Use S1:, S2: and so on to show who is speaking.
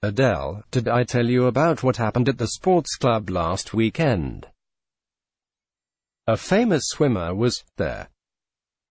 S1: Adele, did I tell you about what happened at the sports club last weekend? A famous swimmer was there.